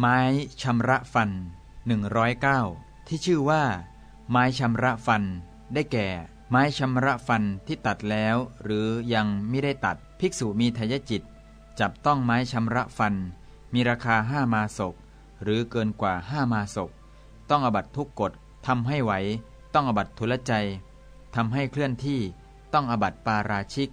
ไม้ชำระฟัน 109 ที่ชื่อว่า ไม้ชำระฟัน ได้แก่ ไม้ชำระฟันที่ตัดแล้ว หรือยังไม่ได้ตัดภิกษุมีทายจิต จับต้องไม้ชำระฟัน มีราคาห้ามาศก หรือเกินกว่าห้ามาศก ต้องอบัตทุกกฎทำให้ไหว ต้องอบัตทุลใจทำให้เคลื่อนที่ ต้องอบัตปาราชิก